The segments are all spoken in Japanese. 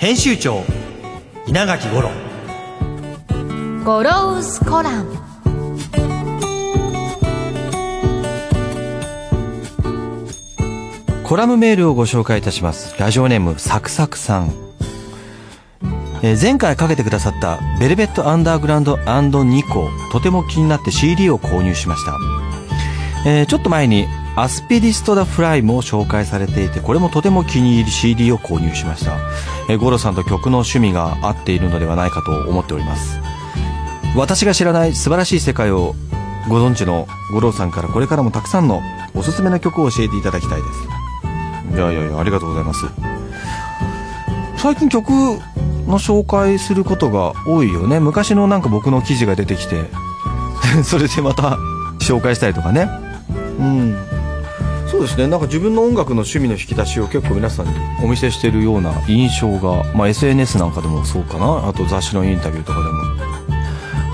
編集長稲垣五郎。ゴロウスコラム。コラムメールをご紹介いたします。ラジオネームサクサクさん、えー前回かけてくださった「ベルベット・アンダーグラウンドニコ」とても気になって CD を購入しました、えーちょっと前に「アスピリスト・ダ・フライ」も紹介されていてこれもとても気に入り CD を購入しました、えーゴロさんと曲の趣味が合っているのではないかと思っております。私が知らない素晴らしい世界をご存知の五郎さんからこれからもたくさんのおすすめの曲を教えていただきたいです。いやいやいやありがとうございます。最近曲の紹介することが多いよね。昔のなんか僕の記事が出てきて それでまた紹介したりとかね。うん。そうですね。なんか自分の音楽の趣味の引き出しを結構皆さんにお見せしてるような印象が、まあ、SNS なんかでもそうかな。あと雑誌のインタビューとかでも。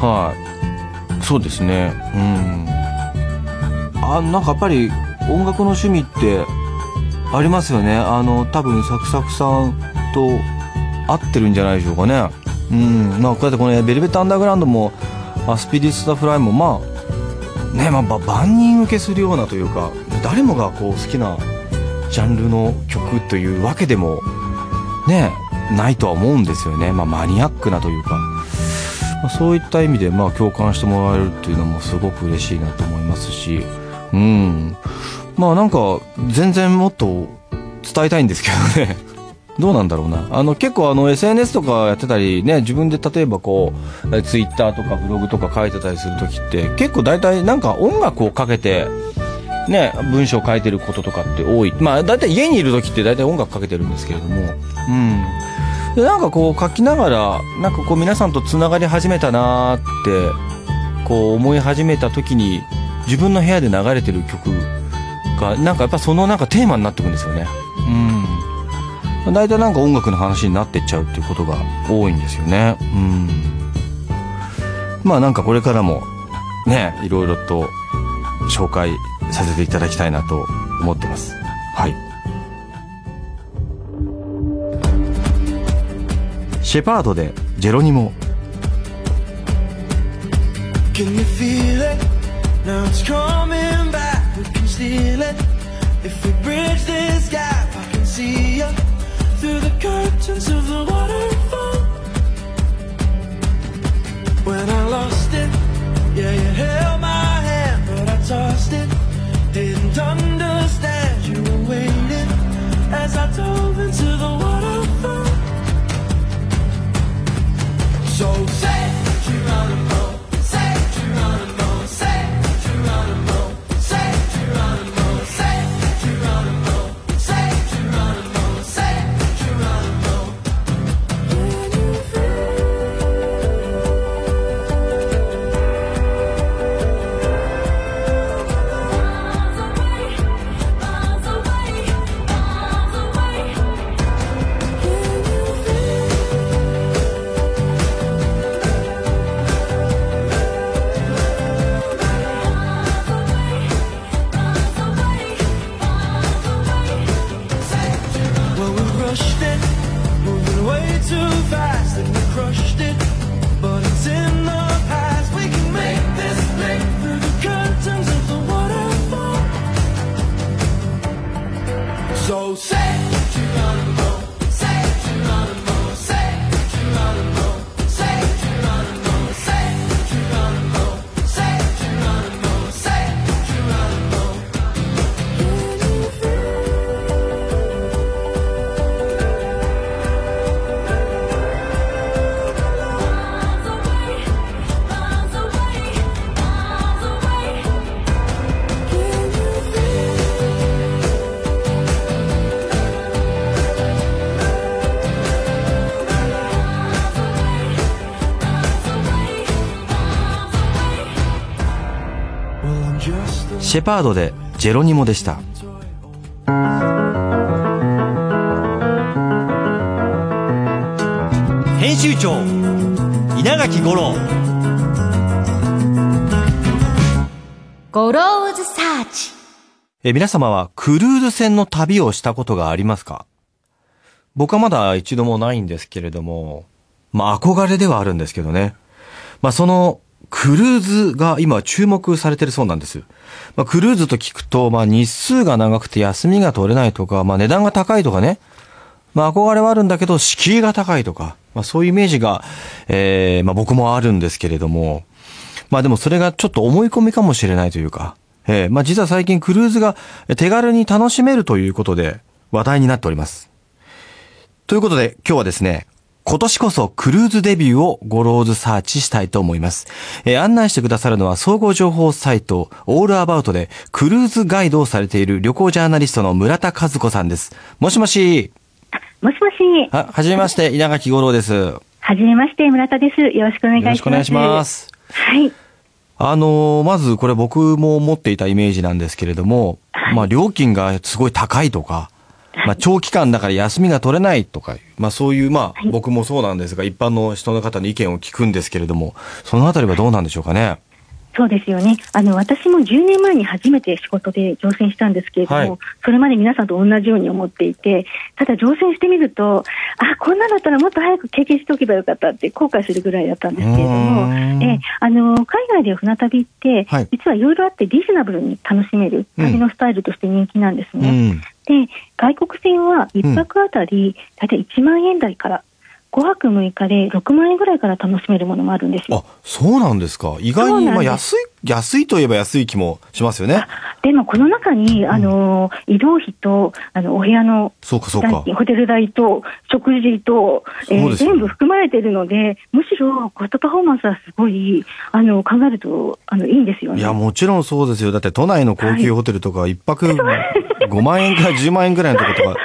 はい。そうですね。うん。あなんかやっぱり音楽の趣味ってありますよね。あの多分サクサクさんと合ってるんじゃないでしょうかね。うん。まあこうやってこのベルベットアンダーグラウンドもアスピリスタフライもまあねまあ万人受けするようなというか誰もがこう好きなジャンルの曲というわけでもねないとは思うんですよね、まあ、マニアックなというか、まあ、そういった意味でまあ共感してもらえるっていうのもすごく嬉しいなと思いますし。うん。まあなんか全然もっと伝えたいんですけどね。どうなんだろうな。あの結構あの SNS とかやってたりね自分で例えばこうツイッターとかブログとか書いてたりする時って結構大体なんか音楽をかけてね文章書いてることとかって多い。まあ大体家にいる時って大体音楽かけてるんですけれども。うん。でなんかこう書きながらなんかこう皆さんとつながり始めたなーってこう思い始めた時に自分の部屋で流れてる曲がなんかやっぱそのなんかテーマになってくんですよね。うん。大体なんか音楽の話になってっちゃうっていうことが多いんですよね。うん。まあなんかこれからもねいろいろと紹介させていただきたいなと思ってますはいシェパードでジェロニモ Can you feel it? Now it's coming back. We can steal it. If we bridge this gap, I can see you through the curtains of the waterfall. When I lost it, yeah, you held my understand. you were シェパードでジェロニモでした。編集長稲垣吾郎。ゴローズサーチ。え皆様はクルーズ船の旅をしたことがありますか？僕はまだ一度もないんですけれども、まあ憧れではあるんですけどね。まあそのクルーズが今注目されてるそうなんです。まあクルーズと聞くと、まあ日数が長くて休みが取れないとか、まあ値段が高いとかね。まあ憧れはあるんだけど敷居が高いとか、まあそういうイメージが、ええまあ僕もあるんですけれども、まあでもそれがちょっと思い込みかもしれないというか、ええまあ実は最近クルーズが手軽に楽しめるということで話題になっております。ということで今日はですね、今年こそクルーズデビューをゴローズサーチしたいと思います。えー案内してくださるのは総合情報サイトオールアバウトでクルーズガイドをされている旅行ジャーナリストの村田和子さんです。もしもし。もしもし、は、はじめまして、稲垣五郎です。よはじめまして、村田です。よろしくお願いします。ろしくお願いしま。す。はい。あのーまずこれ僕も持っていたイメージなんですけれども、まあ料金がすごい高いとか、まあ長期間だから休みが取れないとか、まあそういう、まあ僕もそうなんですが、一般の人の方の意見を聞くんですけれども、そのあたりはどうなんでしょうかね。そうですよね。あの、私も10年前に初めて仕事で乗船したんですけれども、はいそれまで皆さんと同じように思っていて、ただ乗船してみると、あ、こんなだったらもっと早く経験しておけばよかったって後悔するぐらいだったんですけれどもえ、あの、海外で船旅って、はい実はいろいろあってリーズナブルに楽しめる旅のスタイルとして人気なんですうね。ん。で、外国船は1泊あたり大体1万円台から、5泊6日で6万円ぐらいから楽しめるものもあるんですよ。あ、そうなんですか。意外に、まあ安い、安いといえば安い気もしますよね。でもこの中に、あの移動費とあのお部屋のそうかそうか。ホテル代と食事と、えーね全部含まれているので、むしろコストパフォーマンスはすごいあの考えるとあのいいんですよね。いや、もちろんそうですよ。だって都内の高級ホテルとか一泊5万円から10万円ぐらいのとことか。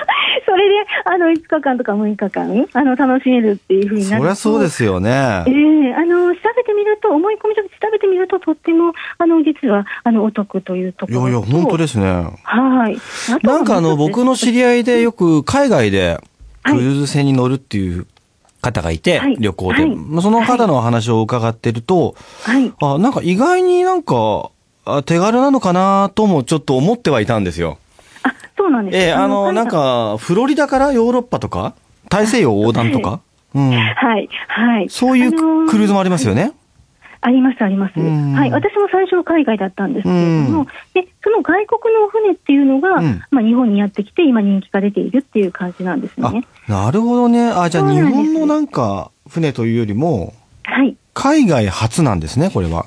あの5日間とか6日間あの楽しめるっていうふうになると。そりゃそうですよねえ。えあの調べてみると、思い込みじゃなくて調べてみると、とってもあの実はあのお得というところといやいや、本当ですね。はい。なんかあの、僕の知り合いでよく海外でクルーズ船に乗るっていう方がいて、はい旅行で。はいまあその方のお話を伺ってると、はい。あ、なんか意外になんか、あ手軽なのかなともちょっと思ってはいたんですよ。あ、そうなんですええあの、なんか、フロリダからヨーロッパとか、大西洋横断とか、うん。はい、はい。そういうあのークルーズもありますよね？あります、あります。うんはい。私も最初海外だったんですけれどうも、で、その外国の船っていうのが、うんまあ日本にやってきて、今人気が出ているっていう感じなんですあね。、なるほどね。あ、じゃあ日本のなんか、船というよりも、はい。海外初なんですね、これは。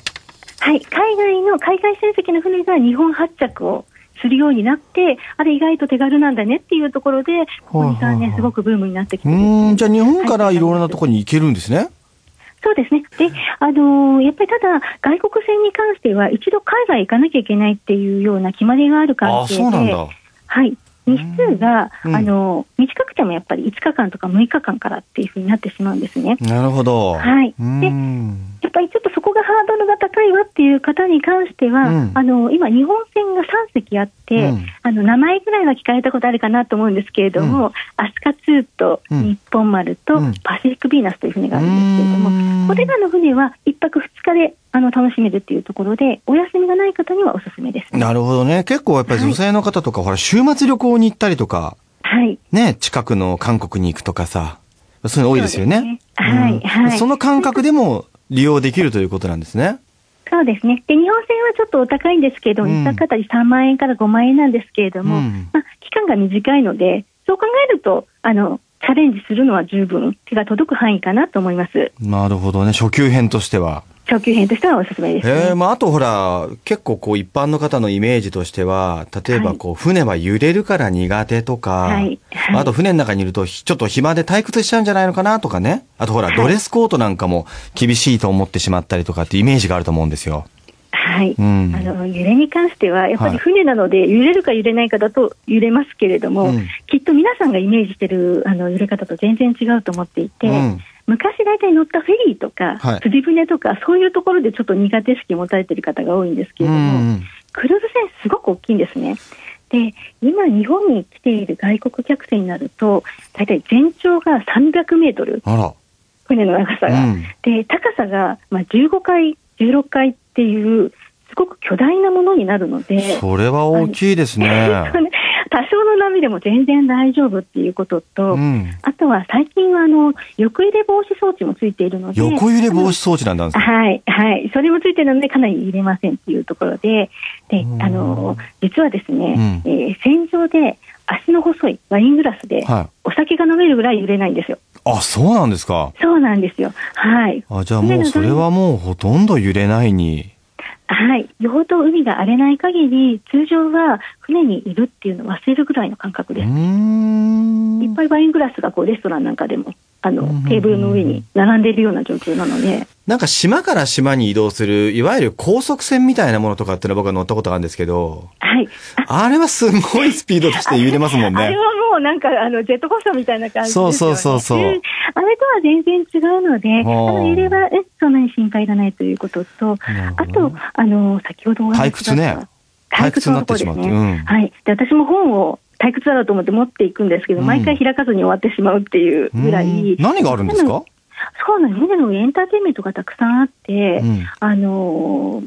はい。海外の、海外船籍の船が日本発着をするようになって、あれ意外と手軽なんだねっていうところで、ここ2、3はいはいはい年すごくブームになってきてんじゃあ日本からいろいろなところに行けるんですね。そうですね。で、あのーやっぱりただ、外国船に関しては、一度海外行かなきゃいけないっていうような決まりがある関あ、係で。はい。日数が、うん。あの、短くてもやっぱり5日間とか6日間からっていうふうになってしまうんですね。なるほど。はい。うーん。やっぱりちょっとそこがハードルが高いわっていう方に関しては、うん。あの、今日本船が3隻あって、うん。あの、名前ぐらいは聞かれたことあるかなと思うんですけれども、アスカツーとうん。日本丸とうん。パシフィックビーナスという船があるんですけれども、これらの船は1泊2日であの楽しめるっていうところで、お休みがない方にはおすすめです。なるほどね。結構やっぱり女性の方とか、ほら、週末旅行に行ったりとか、はい。ね、近くの韓国に行くとかさ、そういうの多いですよね。はいうんはいその感覚でも利用できるということなんですね。そうですね。で、日本船はちょっとお高いんですけれども、うん1泊あたり3万円から5万円なんですけれども、うんまあ、期間が短いので、そう考えると、あの、チャレンジするのは十分手が届く範囲かなと思います。なるほどね。初級編としては。長級編としてはおすすめです、ね。ええまあ、あとほら、結構こう一般の方のイメージとしては、例えばこう、船は揺れるから苦手とか、はいはいあと船の中にいると、ひちょっと暇で退屈しちゃうんじゃないのかなとかね。あとほら、はいドレスコートなんかも厳しいと思ってしまったりとかってイメージがあると思うんですよ。はい。うんあの、揺れに関しては、やっぱはいり船なので、揺れるか揺れないかだと揺れますけれども、うんきっと皆さんがイメージしてる、あの、揺れ方と全然違うと思っていて、うん昔大体乗ったフェリーとか、はい釣り船とか、そういうところでちょっと苦手意識持たれてる方が多いんですけれども、うんクルーズ船すごく大きいんですね。で、今日本に来ている外国客船になると、大体全長が300メートル。船の長さが。うん。で、高さが、まあ、15階、16階っていう、すごく巨大なものになるので、それは大きいですね。多少の波でも全然大丈夫っていうことと、うん。あとは最近はあの横揺れ防止装置もついているので、横揺れ防止装置なんだんですかはい、はい、それもついているので、かなり入れませんっていうところで、でうんあの実はですね、うんえー船上で足の細いワイングラスで、はい。お酒が飲めるぐらい揺れないんですよ。あ、そうなんですか。そうなんですよ。はい。あ、じゃあもうそれはもうほとんど揺れないに。はい。よほど海が荒れない限り、通常は船にいるっていうのを忘れるぐらいの感覚です。ん。いっぱいワイングラスがこうレストランなんかでも、あのテーブルの上に並んでいるような状況なので、なんか島から島に移動する、いわゆる高速船みたいなものとかってのは僕は乗ったことがあるんですけど、はい。ああれはすごいスピード出して揺れますもんね。あれはもうなんか、あの、ジェットコースターみたいな感じですよね。そうそうそうそうんあれとは全然違うので、あの揺れは、えそんなに心配いらないということと、あどと、あの、先ほどお話し退屈ね退屈になってしまうね。うんはい。で、私も本を退屈だと思って持っていくんですけど、うん毎回開かずに終わってしまうっていうぐらういん。何があるんですか？そうなんです。船の上エンターテインメントがたくさんあって、うんあのー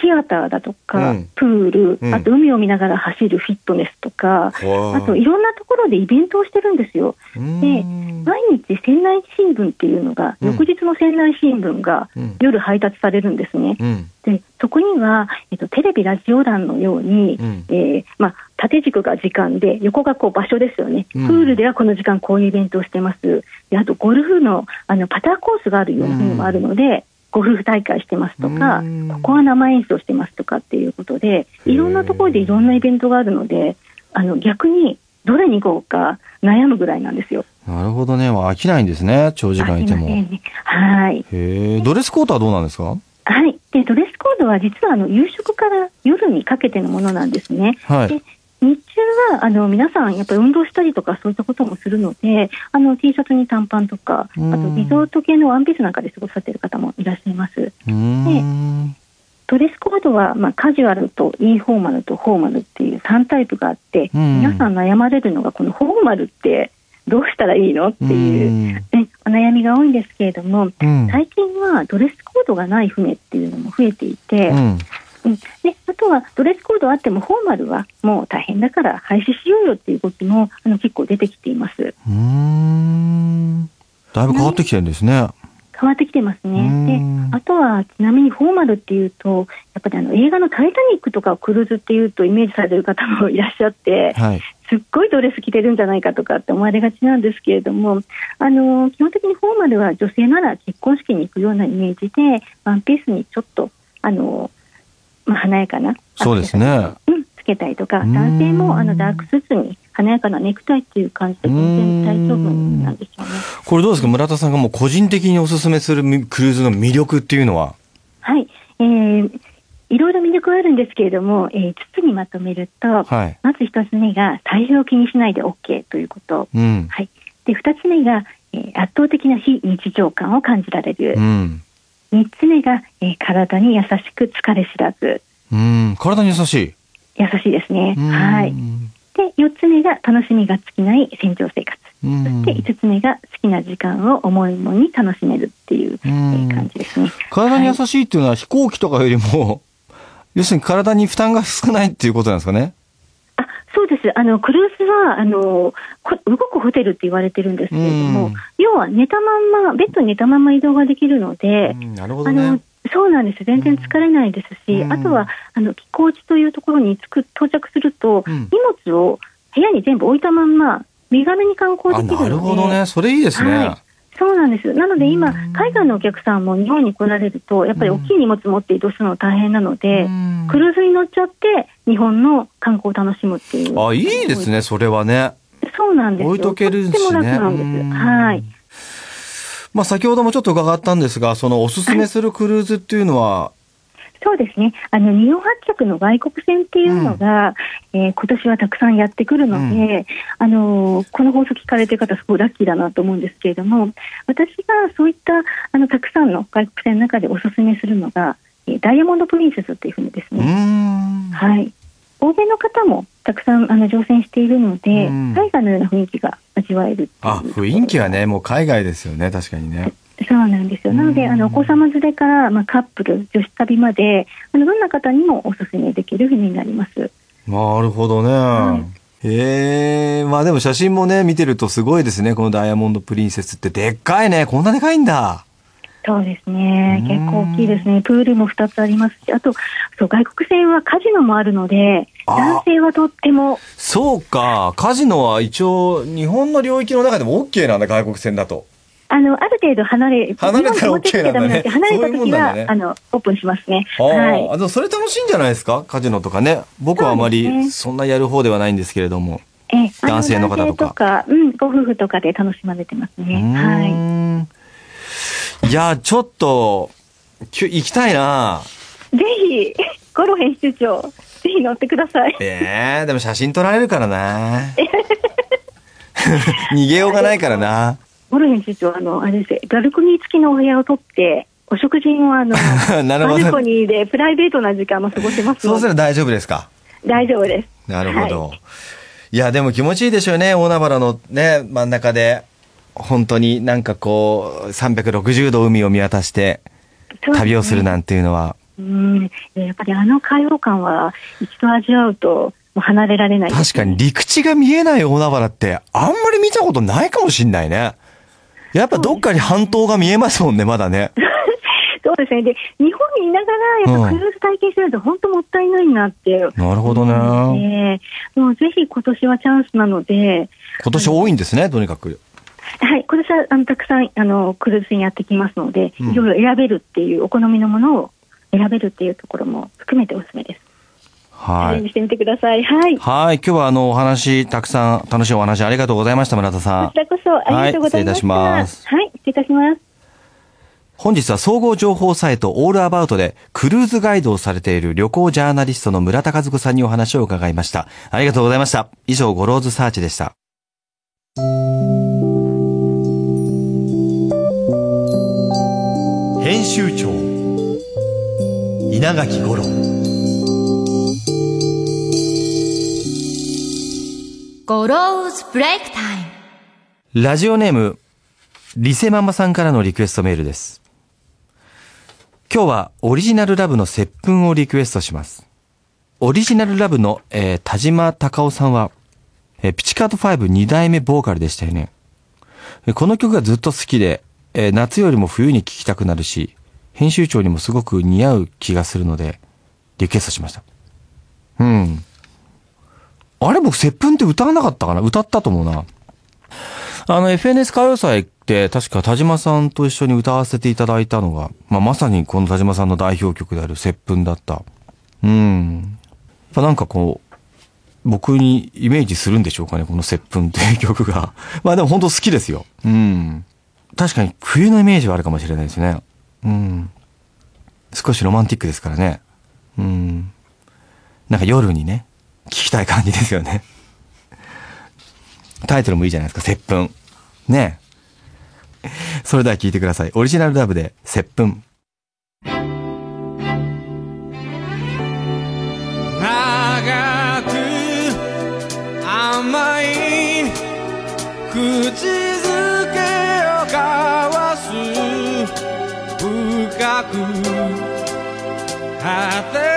シアターだとか、うんプール、うんあと海を見ながら走るフィットネスとか、あとはいろんなところでイベントをしてるんですよ。で毎日船内新聞っていうのが、うん翌日の船内新聞がうん夜配達されるんですね。うん。で、そこには、えっと、テレビ、ラジオ欄のように、うんえーまあ、縦軸が時間で、横がこう場所ですよね。うんプールではこの時間こういうイベントをしてます。で、あとゴルフのあのパターコースがあるような船もあるので、ゴルフ大会してますとか、うんここは生演奏してますとかっていうことで、いろんなところでいろんなイベントがあるので、あの逆にどれに行こうか悩むぐらいなんですよ。なるほどね。飽きないんですね。長時間いても。ねはい。え。ドレスコートはどうなんですか？はい。で、ドレスコードは実はあの夕食から夜にかけてのものなんですね。はいで日中はあの皆さんやっぱり運動したりとかそういったこともするので、あの T シャツに短パンとか、あうんとリゾート系のワンピースなんかで過ごされている方もいらっしゃいます。うーん。ドレスコードは、まあ、カジュアルとインフォーマルとフォーマルっていう3タイプがあって、うん皆さん悩まれるのがこのフォーマルってどうしたらいいのっていう、うんね、お悩みが多いんですけれども、うん。最近はドレスコードがない船っていうのも増えていて、うん。うんであとはドレスコードあってもフォーマルはもう大変だから廃止しようよっていう動きもあの結構出てきています。うーん。だいぶ変わってきてるんですね。変わってきてますうんね。で、あとはちなみにフォーマルっていうと、やっぱりあの映画のタイタニックとかをクルーズっていうとイメージされる方もいらっしゃって、はい。すっごいドレス着てるんじゃないかとかって思われがちなんですけれども、あの基本的にフォーマルは女性なら結婚式に行くようなイメージで、ワンピースにちょっと、あのまあ、華やかなそうですね。うん、つけたりとか、うん男性もあのダークスーツに華やかなネクタイっていう感じで全然大丈夫なんですよね。これどうですか？村田さんがもう個人的におすすめするクルーズの魅力っていうのは？はい、えーいろいろ魅力があるんですけれども、えー、5つにまとめると、はい。まず1つ目が体重を気にしないで OK ということ。うん。はい。で、2つ目が、えー圧倒的な非日常感を感じられるう。ん。3つ目が、えー体に優しく疲れ知らず。うん。体に優しい。優しいですね。うんはい。で、4つ目が楽しみが尽きない船上生活。うんそして5つ目が好きな時間を思いもに楽しめるっていう、えー感じですね。体に優しいっていうのは飛行機とかよりも、要するに体に負担が少ないっていうことなんですかね。あそうです。あの、クルーズは、あの、こ動くホテルって言われてるんですけれども、うん要は寝たまんま、ベッドに寝たまんま移動ができるので、うんなるほあの、そうなんです。全然疲れないですし、うんあとは、あの、寄港地というところに着く、到着すると、うん荷物を部屋に全部置いたまんま、身軽に観光あ、できるので。なるほどね。それいいですね。はいそうなんです。なので今うん、海外のお客さんも日本に来られると、やっぱり大きい荷物持って移動するの大変なので、うんクルーズに乗っちゃって、日本の観光を楽しむっていう。あ、いいですね、それはね。そうなんですよ。置いとけるんです。うんはい。。まあ先ほどもちょっと伺ったんですが、そのおすすめするクルーズっていうのは、そうですね。あの、日本発着の外国船っていうのが、えー今年はたくさんやってくるので、あのーこの放送聞かれてる方すごいラッキーだなと思うんですけれども、私がそういった、あの、たくさんの外国船の中でおすすめするのが、えーダイヤモンドプリンセスっていう船ですうーね。ん。はい。欧米の方もたくさんあの乗船しているので、うん海外のような雰囲気が味わえるあ、雰囲気はね、もう海外ですよね、確かにね。そうなんですよ。なので、うんあのお子様連れから、まあ、カップル、女子旅まで、あのどんな方にもおすすめできる船になります。なるほどね。へえ、まあでも写真もね、見てるとすごいですね、このダイヤモンドプリンセスって。でっかいね、こんなでかいんだ。そうですね。うん結構大きいですね。プールも2つありますし、あと、そう、外国船はカジノもあるので、あ男性はとっても、そうか、カジノは一応、日本の領域の中でも OK なんだ、外国船だと。あの、ある程度離れ、離れたら OK なんだね離れた時は、あの、オープンしますね。ああ、はい。あでもそれ楽しいんじゃないですか？カジノとかね。僕はあまりそんなやる方ではないんですけれども。え男性の方とかとか、うん、ご夫婦とかで楽しまれてますね。はい。い。いや、ちょっと、きゅ行きたいなぜひ、ゴロ編集長、ぜひ乗ってください。ええでも写真撮られるからな 逃げようがないからな。ゴロ編集長、あの、あれですねバルコニー付きのお部屋を取って、お食事もあの、なるほどバルコニーでプライベートな時間も過ごせますそうすれば大丈夫ですか？大丈夫です。なるほど。はいい、や、でも気持ちいいでしょうね。大海原のね、真ん中で。本当になんかこう、360度海を見渡して旅をするなんていうのは。うん、やっぱりあの開放感は一度味わうともう離れられないです確かに陸地が見えない大海原ってあんまり見たことないかもしんないね。やっぱどっかに半島が見えますもんね、まだね。そうですね。で、日本にいながら、やっぱクルーズ体験してると本当もったいないなって。なるほどね。ねもうぜひ今年はチャンスなので、今年多いんですね、とにかく。はい、今年はあのたくさんあのクルーズ船やってきますので、うんいろいろ選べるっていう、お好みのものを選べるっていうところも含めておすすめです。チャはい。レンジしてみてください。はい。こはい。今日はあの、お話、たくさん楽しいお話ありがとうございました、村田さんち。らこそありがとうございました。はい失礼いたしますはい、失礼いたします。本日は総合情報サイトオールアバウトでクルーズガイドをされている旅行ジャーナリストの村田和子さんにお話を伺いました。ありがとうございました。以上、ゴローズサーチでした。編集長稲垣五郎ゴローズブレイクタイムラジオネーム、リセママさんからのリクエストメールです。今日はオリジナルラブの接吻をリクエストします。オリジナルラブの、えー田島隆夫さんは、えーピチカート52代目ボーカルでしたよね。この曲がずっと好きで、えー夏よりも冬に聴きたくなるし、編集長にもすごく似合う気がするので、リクエストしました。うん。あれ僕、接吻って歌わなかったかな？歌ったと思うな。あの、FNS 歌謡祭って確か田島さんと一緒に歌わせていただいたのが、まあ、まさにこの田島さんの代表曲である接吻だった。うん。やっぱなんかこう、僕にイメージするんでしょうかね、この接吻っていう曲が。まあでも本当好きですよ。うん。確かに冬のイメージはあるかもしれないですね。うん。少しロマンティックですからね。うん。なんか夜にね、聞きたい感じですよね。タイトルもいいじゃないですか、接吻。ね。それでは聞いてください。オリジナルラブで、接吻。長く甘い口づけを交わす深く果て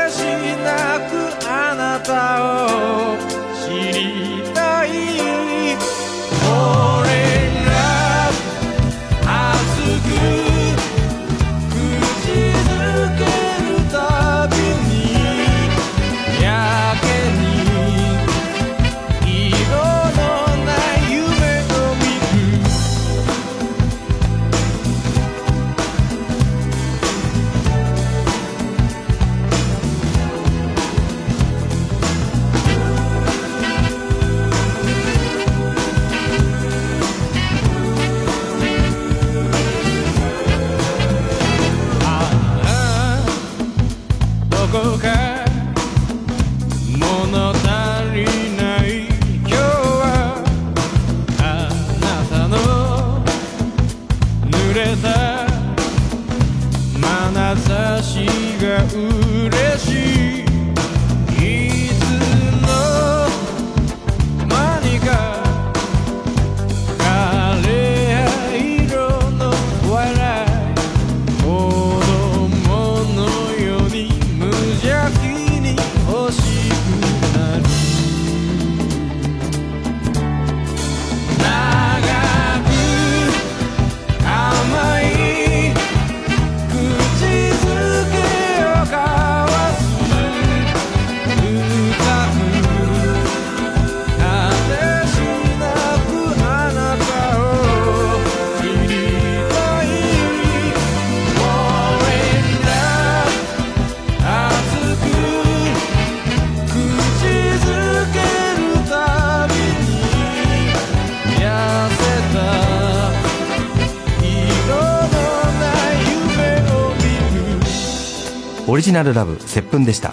ジナルラブ接吻でした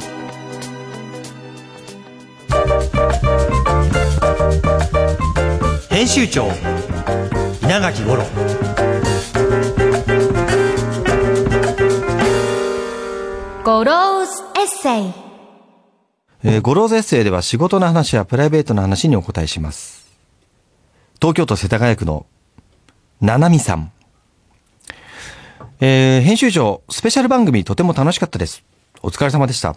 編集長稲垣五郎ゴローズエッセイえーゴローズエッセイでは仕事の話やプライベートの話にお答えします。東京都世田谷区のななみさん。えー編集長、スペシャル番組とても楽しかったです。お疲れ様でした。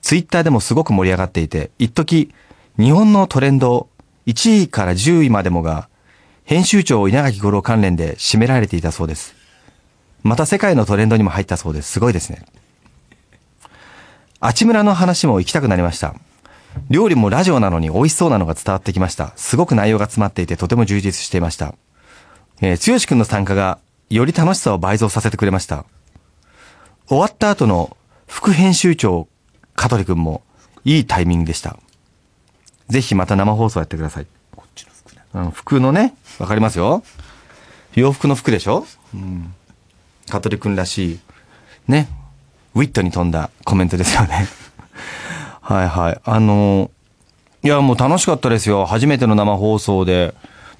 ツイッターでもすごく盛り上がっていて、一時日本のトレンド1位から10位までもが、編集長稲垣吾郎関連で占められていたそうです。また世界のトレンドにも入ったそうです。すごいですね。あちむらの話も行きたくなりました。料理もラジオなのに美味しそうなのが伝わってきました。すごく内容が詰まっていてとても充実していました。えー、つよしくんの参加がより楽しさを倍増させてくれました。終わった後の副編集長、香取くんもいいタイミングでした。ぜひまた生放送やってください。こっちの服ね。うん、服のね、わかりますよ。洋服の服でしょ？うん。香取くんらしい、ね、ウィットに富んだコメントですよね。はいはい。あのいや、もう楽しかったですよ。初めての生放送で。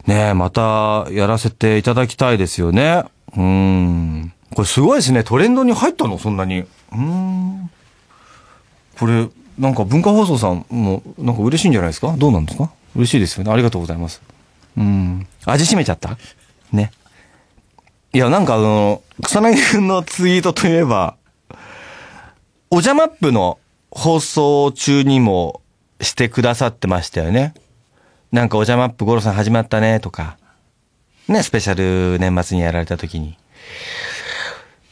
ねえまたやらせていただきたいですよね。うーん。これすごいですね。トレンドに入ったの？そんなに。うん。これ、なんか文化放送さんも、なんか嬉しいんじゃないですか？どうなんですか？嬉しいですよね。ありがとうございます。うん。味しめちゃった？ね。いや、なんかあの、草薙くんのツイートといえば、おじゃマップの放送中にもしてくださってましたよね。なんかおじゃマップゴロさん始まったねとか、ね、スペシャル年末にやられた時に。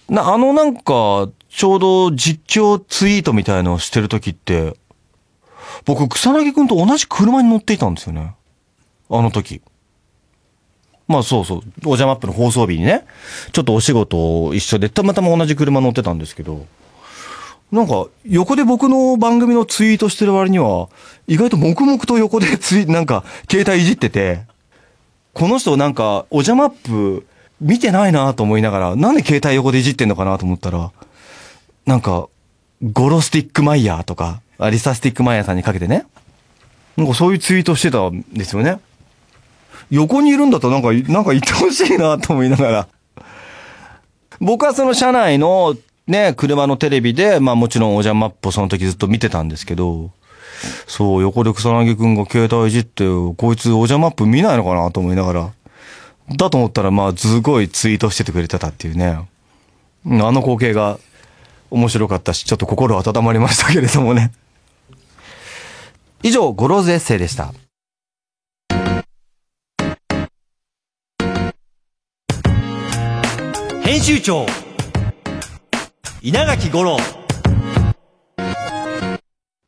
な、あのなんか、ちょうど実況ツイートみたいのをしてる時って、僕草薙くんと同じ車に乗っていたんですよね。あの時。まあそうそう。おじゃマップの放送日にね、ちょっとお仕事を一緒で、たまたま同じ車乗ってたんですけど、なんか、横で僕の番組のツイートしてる割には、意外と黙々と横でツイ、なんか、携帯いじってて、この人なんか、おじゃマップ見てないなと思いながら、なんで携帯横でいじってんのかなと思ったら、なんか、ゴロステッグマイヤーとか、あリサステッグマイヤーさんにかけてね、なんかそういうツイートしてたんですよね。横にいるんだったらなんか、なんか言ってほしいなと思いながら。僕はその車内のね、車のテレビで、まあもちろんおじゃマップをその時ずっと見てたんですけど、そう、横で草薙くんが携帯いじって、こいつおじゃマップ見ないのかなと思いながら。だと思ったら、まあすごいツイートしててくれてたっていうね。うんあの光景が面白かったし、ちょっと心温まりましたけれどもね。以上、ゴローズエッセイでした。編集長稲垣吾郎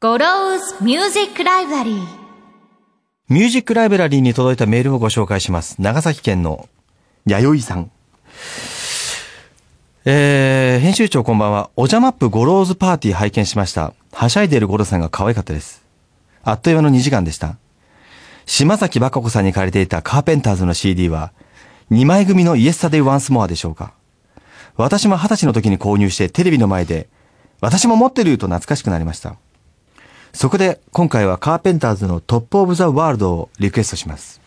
ゴローズミュージックライブラリーミュージックライブラリーに届いたメールをご紹介します。長崎県の弥生さん。えー、編集長こんばんは。おじゃマップゴローズパーティー拝見しました。はしゃいでるゴロさんが可愛かったです。あっという間の2時間でした。島崎和歌子さんに借りていたカーペンターズの CD は、2枚組のイエスタデイワンスモアでしょうか。私も20歳の時に購入してテレビの前で、私も持ってると懐かしくなりました。そこで今回はカーペンターズのトップオブザワールドをリクエストします。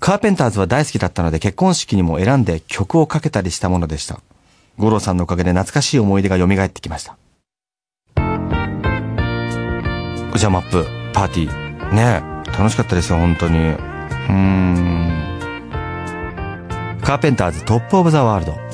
カーペンターズは大好きだったので結婚式にも選んで曲をかけたりしたものでした。吾郎さんのおかげで懐かしい思い出が蘇ってきました。じゃあマップ、パーティー。ねえ楽しかったですよ、本当に。うーん。カーペンターズトップオブザワールド。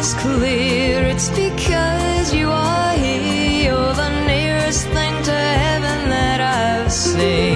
Is clear it's because you are here. You're the nearest thing to heaven that I've seen.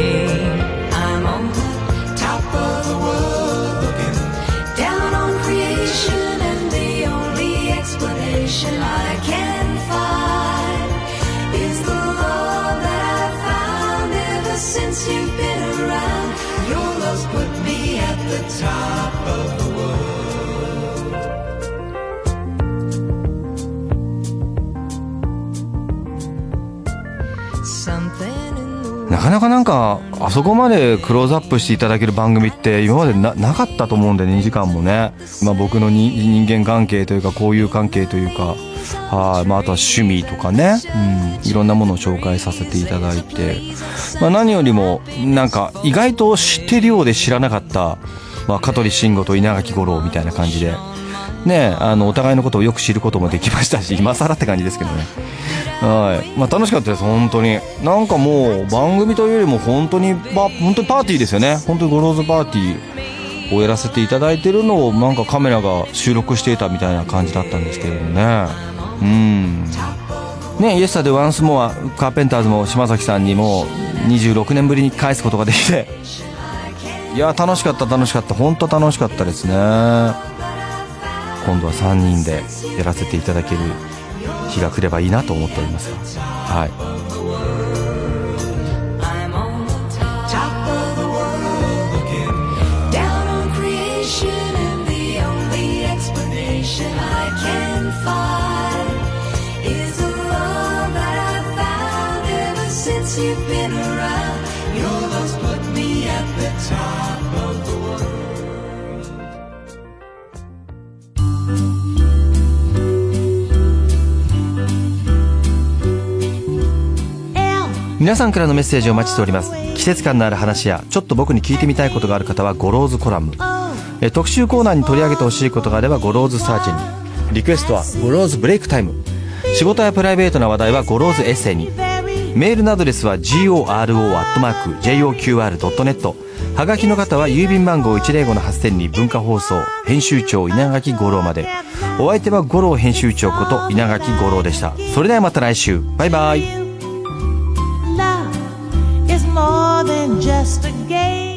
かなかなんかあそこまでクローズアップしていただける番組って今までなかったと思うんで2時間もね、まあ、僕のに人間関係というか交友関係というかはい、まあ、あとは趣味とかね、うん、いろんなものを紹介させていただいて、まあ、何よりもなんか意外と知ってるようで知らなかった、まあ、香取慎吾と稲垣吾郎みたいな感じで。ねあのお互いのことをよく知ることもできましたし 今更って感じですけどねはい。まあ楽しかったです、本当に。なんかもう、番組というよりも本当に、まあ、本当にパーティーですよね。本当にゴローズパーティーをやらせていただいてるのを、なんかカメラが収録していたみたいな感じだったんですけれどもね。うん。ね、イエスタでワンスモア、カーペンターズも島崎さんにも26年ぶりに返すことができて、いや、楽しかった、楽しかった。本当楽しかったですね。今度は3人でやらせていただける日が来ればいいなと思っておりますはい。皆さんからのメッセージをお待ちしております。季節感のある話やちょっと僕に聞いてみたいことがある方はゴローズコラム。え特集コーナーに取り上げてほしいことがあればゴローズサーチに。リクエストはゴローズブレイクタイム。仕事やプライベートな話題はゴローズエッセイに。メールアドレスは goro.joqr.net はがきの方は郵便番号105-8000に文化放送編集長稲垣吾郎まで。お相手は吾郎編集長こと稲垣吾郎でした。それではまた来週。バイバイ。Just a game.